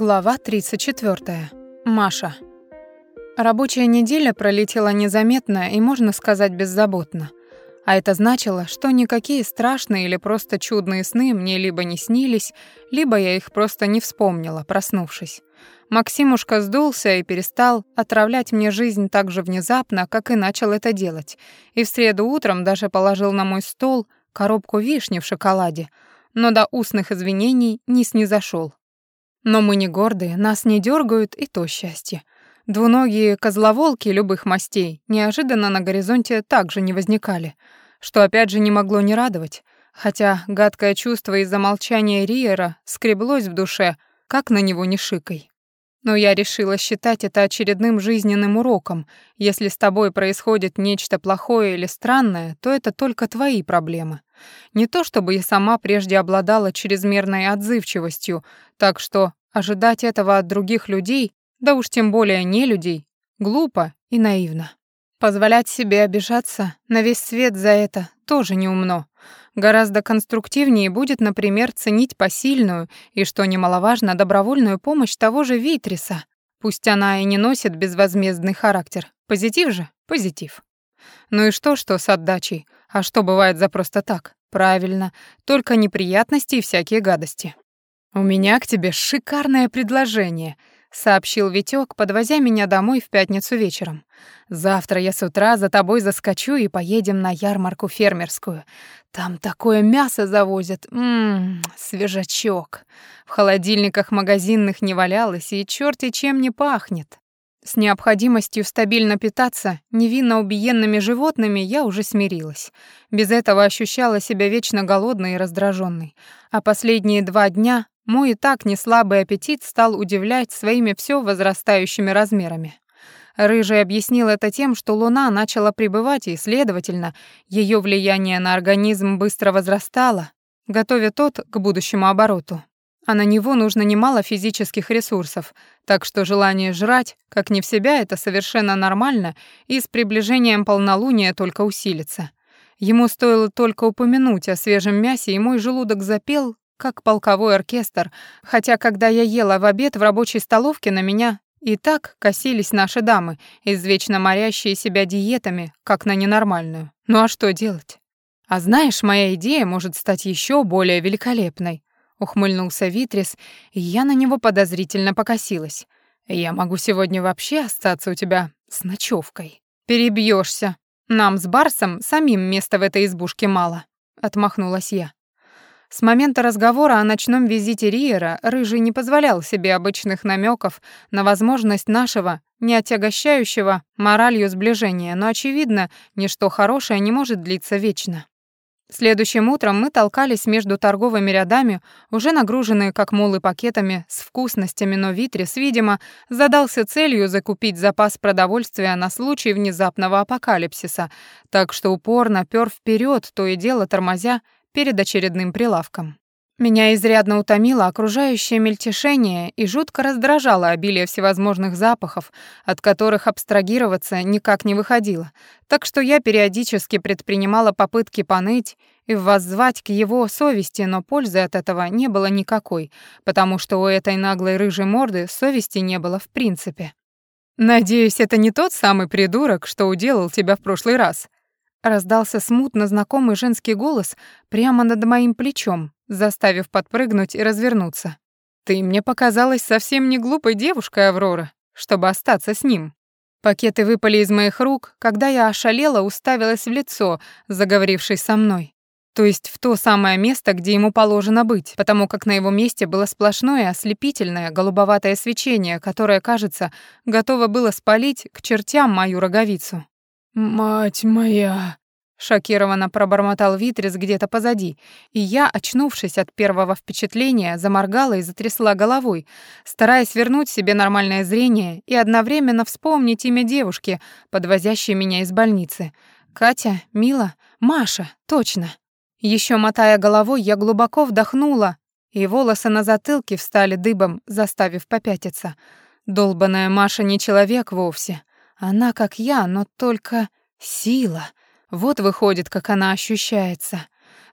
Глава 34. Маша. Рабочая неделя пролетела незаметно и, можно сказать, беззаботно. А это значило, что никакие страшные или просто чудные сны мне либо не снились, либо я их просто не вспомнила, проснувшись. Максимушка сдулся и перестал отравлять мне жизнь так же внезапно, как и начал это делать. И в среду утром даже положил на мой стол коробку вишни в шоколаде, но до устных извинений не снизошел. Но мы не гордые, нас не дергают, и то счастье. Двуногие козловолки любых мастей неожиданно на горизонте также не возникали, что опять же не могло не радовать, хотя гадкое чувство из-за молчания Риера скреблось в душе, как на него не шикой. Но я решила считать это очередным жизненным уроком. Если с тобой происходит нечто плохое или странное, то это только твои проблемы. Не то чтобы я сама прежде обладала чрезмерной отзывчивостью, так что ожидать этого от других людей, да уж тем более не людей, глупо и наивно. Позволять себе обижаться на весь свет за это тоже неумно. Гораздо конструктивнее будет, например, ценить посильную и, что немаловажно, добровольную помощь того же Витриса. Пусть она и не носит безвозмездный характер. Позитив же? Позитив. Ну и что, что с отдачей? А что бывает за просто так? Правильно, только неприятности и всякие гадости. У меня к тебе шикарное предложение, сообщил Витёк, подвозя меня домой в пятницу вечером. Завтра я с утра за тобой заскочу и поедем на ярмарку фермерскую. Там такое мясо завозят. Ммм, свежачок. В холодильниках магазинных не валялось, и черти чем не пахнет. С необходимостью стабильно питаться невинно убиенными животными я уже смирилась. Без этого ощущала себя вечно голодной и раздраженной. А последние два дня мой и так неслабый аппетит стал удивлять своими все возрастающими размерами. Рыжий объяснил это тем, что Луна начала пребывать, и, следовательно, ее влияние на организм быстро возрастало, готовя тот к будущему обороту а на него нужно немало физических ресурсов, так что желание жрать, как не в себя, это совершенно нормально и с приближением полнолуния только усилится. Ему стоило только упомянуть о свежем мясе, и мой желудок запел, как полковой оркестр, хотя когда я ела в обед в рабочей столовке, на меня и так косились наши дамы, извечно морящие себя диетами, как на ненормальную. Ну а что делать? А знаешь, моя идея может стать еще более великолепной ухмыльнулся Витрис, и я на него подозрительно покосилась. Я могу сегодня вообще остаться у тебя с ночевкой. Перебьешься. Нам с Барсом самим места в этой избушке мало, отмахнулась я. С момента разговора о ночном визите Риера Рыжий не позволял себе обычных намеков на возможность нашего, не отягощающего моралью сближения, но, очевидно, ничто хорошее не может длиться вечно. Следующим утром мы толкались между торговыми рядами, уже нагруженные как мулы пакетами с вкусностями, но Витрис, видимо, задался целью закупить запас продовольствия на случай внезапного апокалипсиса, так что упорно пёр вперед, то и дело тормозя перед очередным прилавком. Меня изрядно утомило окружающее мельтешение и жутко раздражало обилие всевозможных запахов, от которых абстрагироваться никак не выходило, так что я периодически предпринимала попытки поныть и воззвать к его совести, но пользы от этого не было никакой, потому что у этой наглой рыжей морды совести не было в принципе. «Надеюсь, это не тот самый придурок, что уделал тебя в прошлый раз», Раздался смутно знакомый женский голос прямо над моим плечом, заставив подпрыгнуть и развернуться. «Ты мне показалась совсем не глупой девушкой, Аврора, чтобы остаться с ним». Пакеты выпали из моих рук, когда я ошалела, уставилась в лицо, заговорившей со мной. То есть в то самое место, где ему положено быть, потому как на его месте было сплошное ослепительное голубоватое свечение, которое, кажется, готово было спалить к чертям мою роговицу. «Мать моя!» — шокированно пробормотал Витрис где-то позади, и я, очнувшись от первого впечатления, заморгала и затрясла головой, стараясь вернуть себе нормальное зрение и одновременно вспомнить имя девушки, подвозящей меня из больницы. Катя, Мила, Маша, точно. Еще мотая головой, я глубоко вдохнула, и волосы на затылке встали дыбом, заставив попятиться. Долбаная Маша не человек вовсе. Она как я, но только сила. Вот выходит, как она ощущается.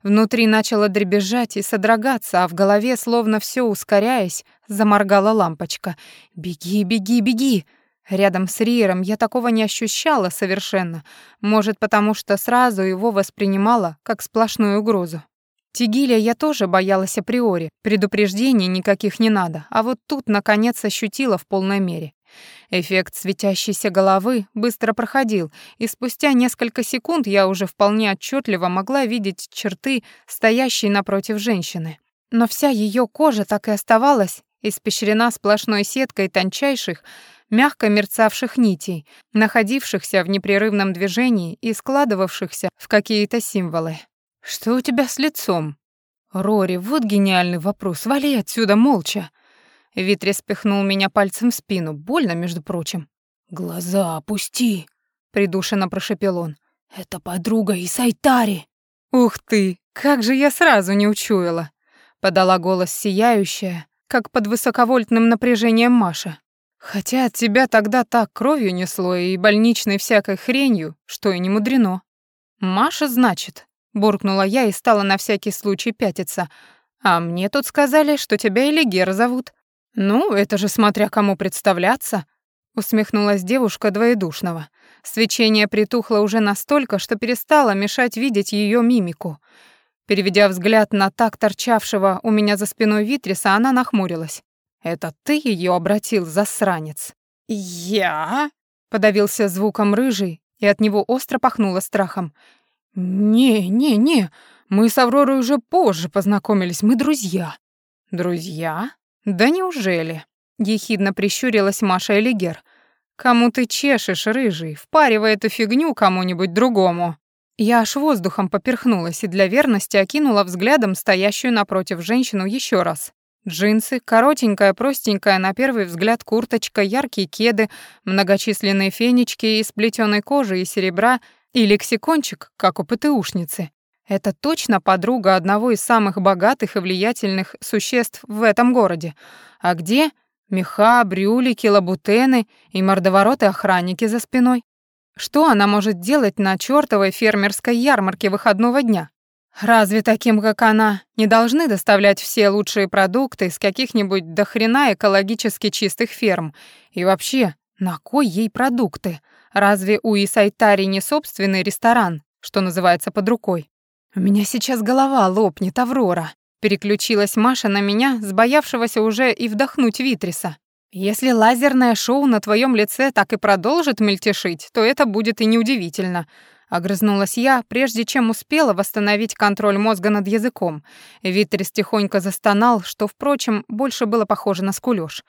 Внутри начало дребезжать и содрогаться, а в голове, словно все ускоряясь, заморгала лампочка. «Беги, беги, беги!» Рядом с Риером я такого не ощущала совершенно, может, потому что сразу его воспринимала как сплошную угрозу. Тигиля я тоже боялась априори, предупреждений никаких не надо, а вот тут, наконец, ощутила в полной мере. Эффект светящейся головы быстро проходил, и спустя несколько секунд я уже вполне отчетливо могла видеть черты стоящей напротив женщины. Но вся ее кожа так и оставалась испещрена сплошной сеткой тончайших, мягко мерцавших нитей, находившихся в непрерывном движении и складывавшихся в какие-то символы. «Что у тебя с лицом?» «Рори, вот гениальный вопрос. Вали отсюда молча!» Витрис пихнул меня пальцем в спину, больно, между прочим. «Глаза опусти!» — придушенно прошепел он. «Это подруга Исайтари!» «Ух ты! Как же я сразу не учуяла!» — подала голос сияющая, как под высоковольтным напряжением Маша. Хотя от тебя тогда так кровью несло и больничной всякой хренью, что и не мудрено. Маша, значит, буркнула я и стала на всякий случай пятиться. А мне тут сказали, что тебя Элигер зовут. Ну, это же смотря кому представляться, усмехнулась девушка двоедушного. Свечение притухло уже настолько, что перестало мешать видеть ее мимику. Переведя взгляд на так торчавшего у меня за спиной Витриса, она нахмурилась. Это ты ее обратил, засранец?» «Я?» — подавился звуком рыжий, и от него остро пахнуло страхом. «Не, не, не, мы с Авророй уже позже познакомились, мы друзья». «Друзья? Да неужели?» — ехидно прищурилась Маша Элигер. «Кому ты чешешь, рыжий? Впаривай эту фигню кому-нибудь другому». Я аж воздухом поперхнулась и для верности окинула взглядом стоящую напротив женщину еще раз. Джинсы, коротенькая, простенькая на первый взгляд курточка, яркие кеды, многочисленные фенечки из плетеной кожи и серебра и лексикончик, как у ПТУшницы. Это точно подруга одного из самых богатых и влиятельных существ в этом городе. А где меха, брюлики, лабутены и мордовороты-охранники за спиной? Что она может делать на чёртовой фермерской ярмарке выходного дня? Разве таким, как она, не должны доставлять все лучшие продукты из каких-нибудь дохрена экологически чистых ферм? И вообще, на кой ей продукты? Разве у Исайтари не собственный ресторан, что называется, под рукой? У меня сейчас голова лопнет, Аврора. Переключилась Маша на меня, сбоявшегося уже и вдохнуть Витриса. Если лазерное шоу на твоем лице так и продолжит мельтешить, то это будет и неудивительно. Огрызнулась я, прежде чем успела восстановить контроль мозга над языком. Витрис тихонько застонал, что, впрочем, больше было похоже на скулёж.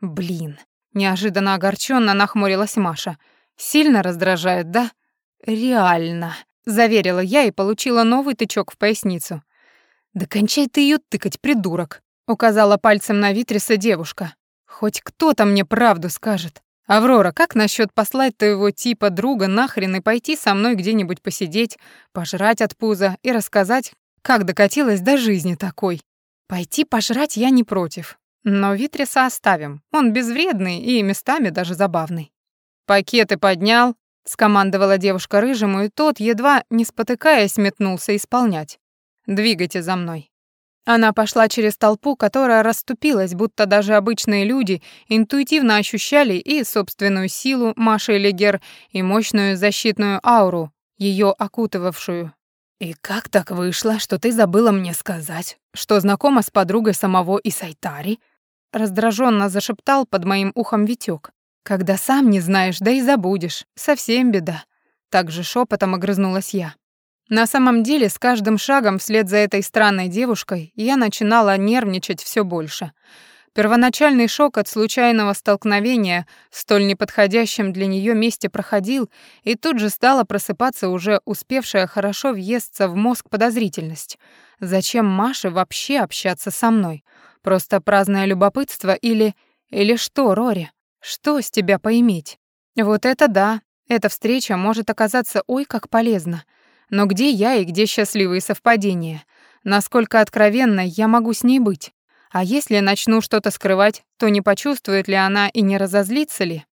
«Блин!» — неожиданно огорченно нахмурилась Маша. «Сильно раздражает, да?» «Реально!» — заверила я и получила новый тычок в поясницу. «Да кончай ты её тыкать, придурок!» — указала пальцем на Витриса девушка. «Хоть кто-то мне правду скажет. «Аврора, как насчет послать твоего типа друга нахрен и пойти со мной где-нибудь посидеть, пожрать от пуза и рассказать, как докатилась до жизни такой? Пойти пожрать я не против, но Витриса оставим, он безвредный и местами даже забавный». «Пакеты поднял», — скомандовала девушка рыжему, и тот, едва не спотыкаясь, метнулся исполнять. «Двигайте за мной». Она пошла через толпу, которая расступилась, будто даже обычные люди интуитивно ощущали и собственную силу Маши Легер, и мощную защитную ауру, ее окутывавшую. «И как так вышло, что ты забыла мне сказать, что знакома с подругой самого Исайтари?» Раздраженно зашептал под моим ухом Витёк. «Когда сам не знаешь, да и забудешь. Совсем беда». Так же шепотом огрызнулась я. На самом деле, с каждым шагом вслед за этой странной девушкой я начинала нервничать все больше. Первоначальный шок от случайного столкновения в столь неподходящем для нее месте проходил, и тут же стала просыпаться уже успевшая хорошо въесться в мозг подозрительность. Зачем Маше вообще общаться со мной? Просто праздное любопытство или... Или что, Рори? Что с тебя поиметь? Вот это да, эта встреча может оказаться ой как полезна. Но где я и где счастливые совпадения? Насколько откровенно я могу с ней быть? А если начну что-то скрывать, то не почувствует ли она и не разозлится ли?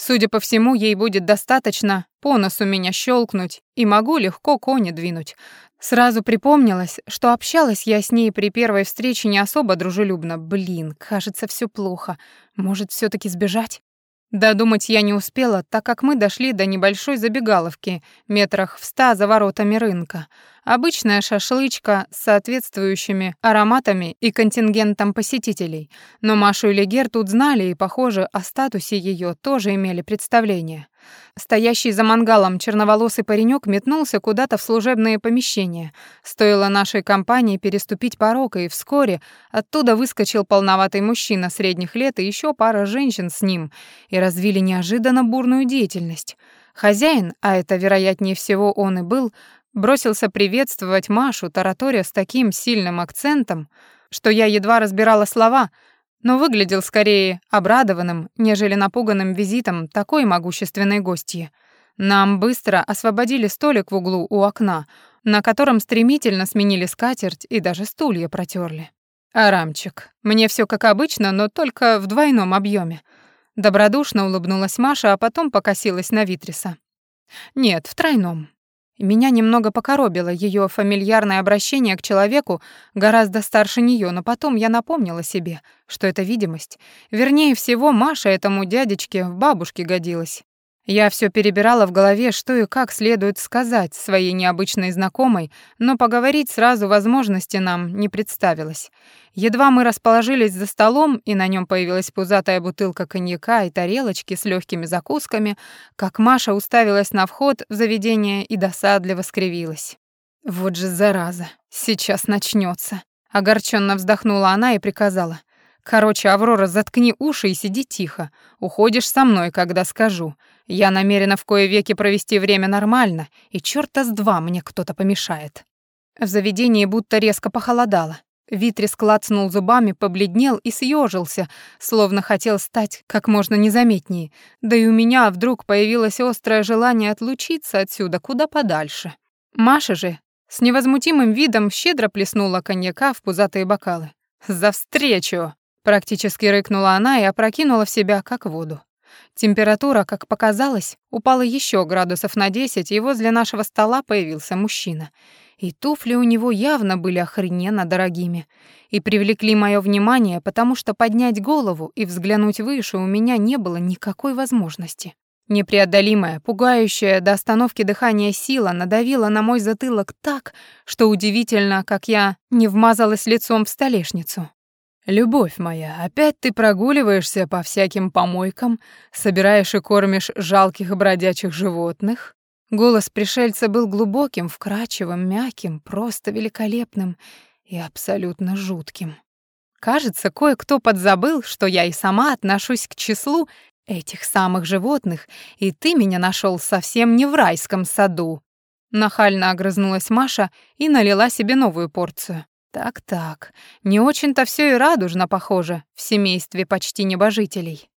Судя по всему, ей будет достаточно по носу меня щелкнуть, и могу легко кони двинуть. Сразу припомнилось, что общалась я с ней при первой встрече не особо дружелюбно. Блин, кажется, все плохо. Может, все таки сбежать? Додумать я не успела, так как мы дошли до небольшой забегаловки, метрах в ста за воротами рынка. Обычная шашлычка с соответствующими ароматами и контингентом посетителей. Но Машу и Легер тут знали и, похоже, о статусе ее тоже имели представление. Стоящий за мангалом черноволосый паренек метнулся куда-то в служебные помещения. Стоило нашей компании переступить порог, и вскоре оттуда выскочил полноватый мужчина средних лет и еще пара женщин с ним, и развили неожиданно бурную деятельность. Хозяин, а это, вероятнее всего, он и был, бросился приветствовать Машу, тараторя с таким сильным акцентом, что я едва разбирала слова, но выглядел скорее обрадованным, нежели напуганным визитом такой могущественной гостьи. Нам быстро освободили столик в углу у окна, на котором стремительно сменили скатерть и даже стулья протерли. «Арамчик, мне все как обычно, но только в двойном объеме. Добродушно улыбнулась Маша, а потом покосилась на Витриса. «Нет, в тройном. Меня немного покоробило ее фамильярное обращение к человеку гораздо старше нее, но потом я напомнила себе, что это видимость. Вернее всего, Маша этому дядечке в бабушке годилась. Я все перебирала в голове, что и как следует сказать своей необычной знакомой, но поговорить сразу возможности нам не представилось. Едва мы расположились за столом, и на нем появилась пузатая бутылка коньяка и тарелочки с легкими закусками, как Маша уставилась на вход в заведение и досадливо скривилась. «Вот же зараза, сейчас начнется. Огорченно вздохнула она и приказала. «Короче, Аврора, заткни уши и сиди тихо. Уходишь со мной, когда скажу. Я намерена в кое веки провести время нормально, и чёрта с два мне кто-то помешает». В заведении будто резко похолодало. Витрис клацнул зубами, побледнел и съежился, словно хотел стать как можно незаметнее. Да и у меня вдруг появилось острое желание отлучиться отсюда куда подальше. Маша же с невозмутимым видом щедро плеснула коньяка в пузатые бокалы. «За встречу!» — практически рыкнула она и опрокинула в себя как воду. Температура, как показалось, упала еще градусов на 10, и возле нашего стола появился мужчина. И туфли у него явно были охрененно дорогими. И привлекли мое внимание, потому что поднять голову и взглянуть выше у меня не было никакой возможности. Непреодолимая, пугающая до остановки дыхания сила надавила на мой затылок так, что удивительно, как я не вмазалась лицом в столешницу. «Любовь моя, опять ты прогуливаешься по всяким помойкам, собираешь и кормишь жалких бродячих животных?» Голос пришельца был глубоким, вкрадчивым, мягким, просто великолепным и абсолютно жутким. Кажется, кое-кто подзабыл, что я и сама отношусь к числу этих самых животных, и ты меня нашел совсем не в райском саду. Нахально огрызнулась Маша и налила себе новую порцию. Так-так, не очень-то все и радужно похоже в семействе почти небожителей.